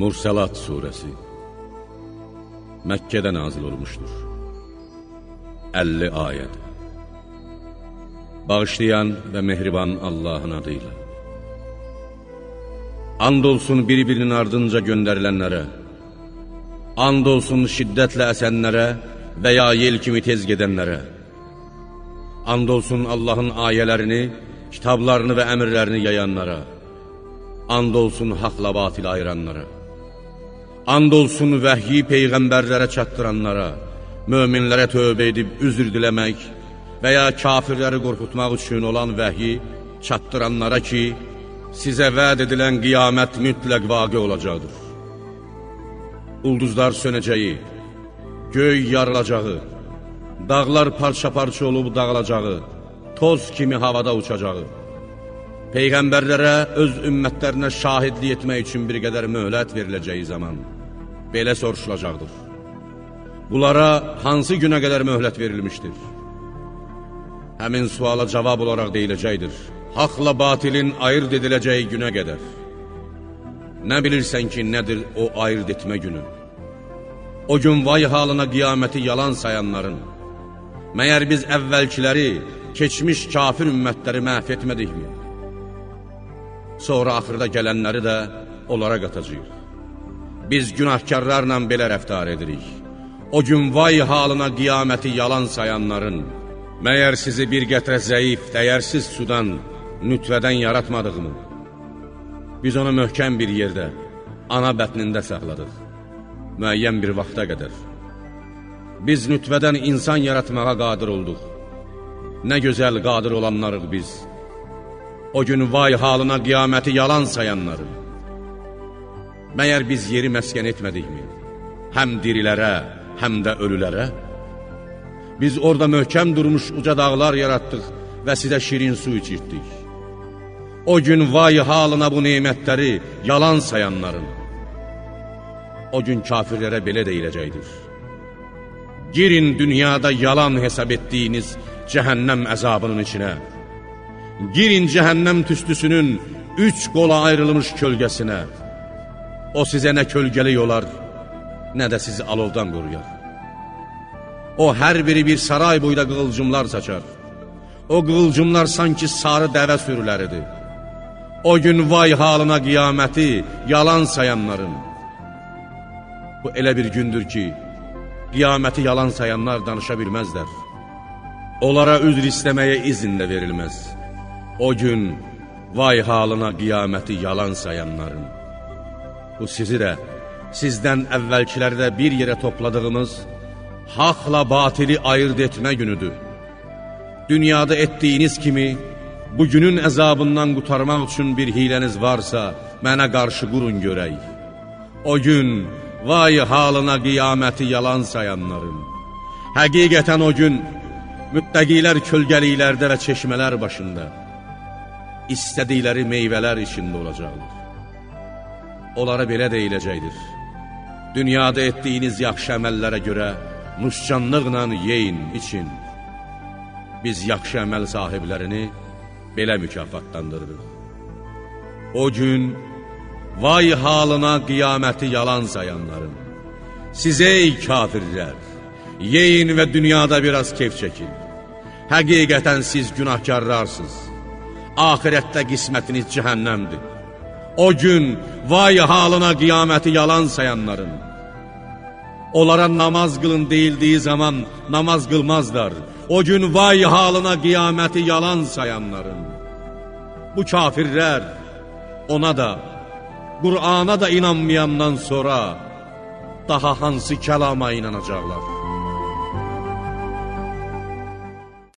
Mursəlat surəsi Məkkədə nazil olmuşdur 50 ayəd Bağışlayan və mehriban Allahın adıyla. And olsun bir-birinin ardınca göndərilənlərə And olsun şiddətlə əsənlərə və ya yel kimi tez gedənlərə And olsun Allahın ayələrini, kitablarını və əmirlərini yayanlara And olsun haqla batil ayıranlara And olsun vəhyi peyğəmbərlərə çatdıranlara, möminlərə tövbə edib üzr diləmək və ya kafirləri qorxutmaq üçün olan vəhyi çatdıranlara ki, sizə vəd edilən qiyamət mütləq vaqi olacaqdır. Ulduzlar sönəcəyi, göy yarılacağı, dağlar parça-parça olub dağılacağı, toz kimi havada uçacağı, Peyğəmbərlərə öz ümmətlərinə şahidlik etmək üçün bir qədər möhlət veriləcəyi zaman belə soruşulacaqdır. Bunlara hansı günə qədər möhlət verilmişdir? Həmin suala cavab olaraq deyiləcəkdir. Haqla batilin ayırt ediləcəyi günə qədər. Nə bilirsən ki, nədir o ayırt etmə günü? O gün vay halına qiyaməti yalan sayanların, məyər biz əvvəlkiləri, keçmiş kafir ümmətləri məhv etmədikmi? Sonra axırda gələnləri də onlara qatacaq. Biz günahkarlarla belə rəftar edirik. O gün vay halına qiyaməti yalan sayanların, məyər sizi bir qətrə zəif, dəyərsiz sudan, nütvədən yaratmadığımı? Biz onu möhkəm bir yerdə, ana bətnində saxladıq, müəyyən bir vaxta qədər. Biz nütvədən insan yaratmağa qadir olduq. Nə gözəl qadir olanlarıq biz. O gün vay halına qiyaməti yalan sayanları. Məyər biz yeri məskən etmədikmi? Həm dirilərə, həm də ölülərə? Biz orada möhkəm durmuş uca dağlar yaratdıq və sizə şirin su içirtdik. O gün vay halına bu neymətləri yalan sayanların. O gün kafirlərə belə deyiləcəkdir. Girin dünyada yalan hesab etdiyiniz cəhənnəm əzabının içinə. Girin cəhənnəm tüstüsünün üç qola ayrılmış kölgəsinə. O sizə nə kölgəlik olar, nə də sizi alovdan qoruyar. O hər biri bir saray boyda qığılcımlar saçar. O qığılcımlar sanki sarı dəvə sürüləridir. O gün vay halına qiyaməti yalan sayanların. Bu elə bir gündür ki, qiyaməti yalan sayanlar danışa bilməzlər. Onlara üzr istəməyə izin də verilməz. O gün vay halına qiyaməti yalan sayanların. Bu sizi də, sizdən əvvəlkiləri bir yerə topladığımız, haqla batili ayırt etmə günüdür. Dünyada etdiyiniz kimi, bugünün əzabından qutarmaq üçün bir hiləniz varsa, mənə qarşı qurun görək. O gün, vay halına qiyaməti yalan sayanların. Həqiqətən o gün, müttəqilər kölgəliklərdə və çeşmələr başında, istədikləri meyvələr içində olacaqlar. Onlara belə deyiləcəkdir. Dünyada etdiyiniz yaxşı əməllərə görə muşcanlıqla yeyin, için. Biz yaxşı əməl sahiblərini belə mükafatlandırırıq. O gün, vay halına qiyaməti yalan sayanların, sizə ey kafirlər, yeyin və dünyada biraz keyf çəkin. Həqiqətən siz günahkarlarsınız, ahirətdə qismətiniz cəhənnəmdir. O gün, vay halına qiyaməti yalan sayanların, Onlara namaz qılın deyildiyi zaman namaz qılmazlar. O gün vay halına qiyaməti yalan sayanların. Bu kafirlər ona da, Qur'ana da inanmayandan sonra daha hansı kəlama inanacaqlar?